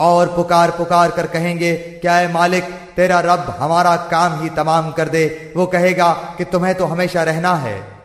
और पुकार पुकार कर कहेंगे, क्या है मालिक, तेरा रब हमारा काम ही तमाम कर दे। वो कहेगा कि तुम्हें तो हमेशा रहना है।